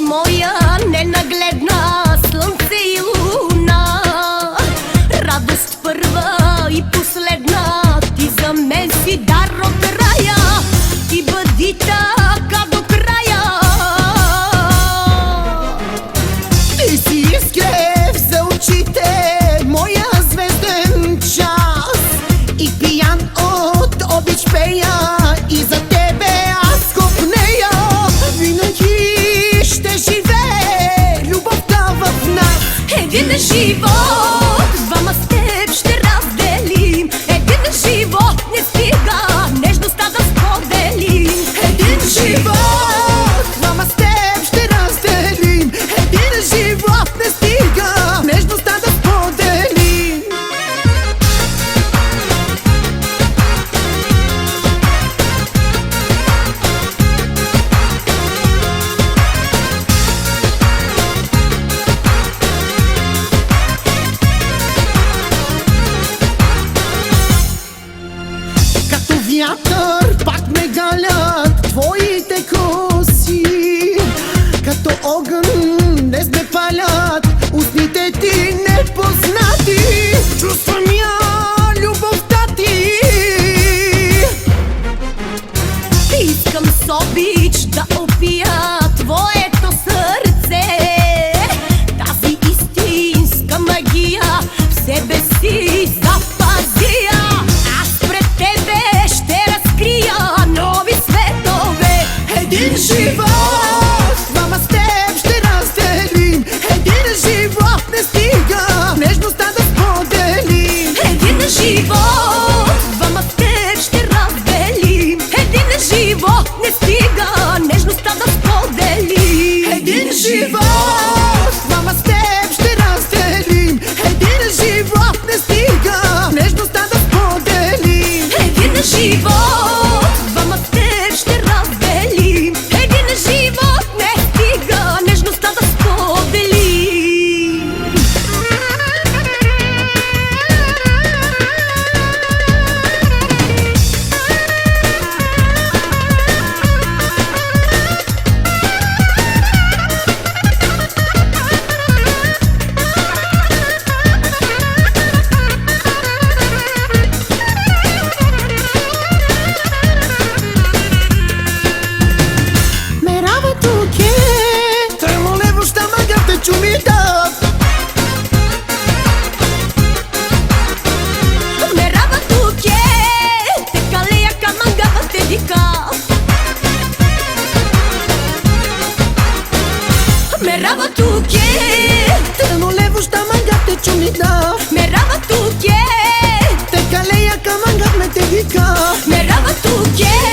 moja с обич да опия твоето сърце Тази истинска магия в себе 希望。Με ράβο του κε! Δεν μου λέει πω τα μανιά τα ετοιμίτα. Με ράβο του κε! Τε καλή αγκαμάγκα με τελικά. Με ράβο του κε!